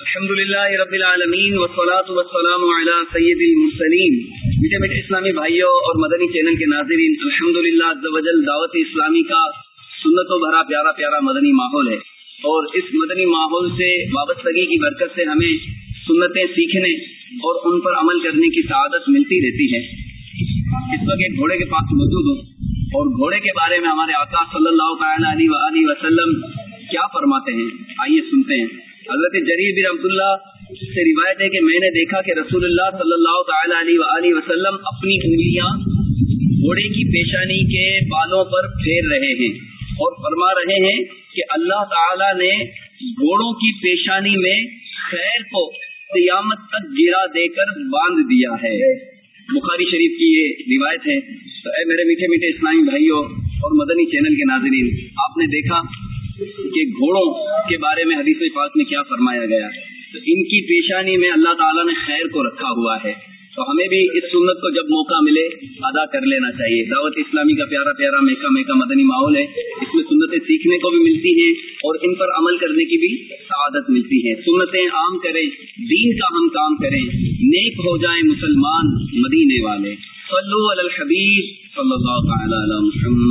الحمد للہ رب العالمین وسلاۃ وسلام علی سید المرسلین۔ میٹھے میٹھے اسلامی بھائیوں اور مدنی چینل کے ناظرین الحمد للہ دعوت اسلامی کا سنت و بھرا پیارا پیارا مدنی ماحول ہے۔ اور اس مدنی ماحول سے وابستگی کی برکت سے ہمیں سنتیں سیکھنے اور ان پر عمل کرنے کی سعادت ملتی رہتی ہے۔ اس وقت ایک گھوڑے کے پاس موجود ہوں اور گھوڑے کے بارے میں ہمارے آقا صلی اللہ تعالی علیہ وسلم کیا فرماتے ہیں؟ آئیے سنتے ہیں۔ حضرت جریر بن عبداللہ سے روایت ہے کہ میں نے دیکھا کہ رسول اللہ صلی اللہ تعالی علیہ وآلہ وسلم اپنی انگلیاں گھوڑے کی پیشانی کے بالوں پر پھیر رہے ہیں اور فرما رہے ہیں کہ اللہ تعالی نے گھوڑوں کی پیشانی میں خیر کو قیامت تک گرا دے کر باندھ دیا ہے۔ بخاری شریف کی یہ روایت ہے۔ تو اے میرے میٹھے میٹھے اسلامی بھائیوں اور مدنی چینل کے ناظرین، آپ نے دیکھا کہ گھوڑوں کے بارے میں حدیث پاک میں کیا فرمایا گیا؟ ہے تو ان کی پیشانی میں اللہ تعالیٰ نے خیر کو رکھا ہوا ہے۔ تو ہمیں بھی اس سنت کو جب موقع ملے، ادا کر لینا چاہیے۔ دعوت اسلامی کا پیارا پیارا میکا میکا مدنی ماحول ہے۔ اس میں سنتیں سیکھنے کو بھی ملتی ہیں اور ان پر عمل کرنے کی بھی سعادت ملتی ہے سنتیں عام کریں، دین کا ہم کام کریں۔ نیک ہو جائیں مسلمان مدینے والے۔ صلو علی الحبیب صلی اللہ تعالی علی محمد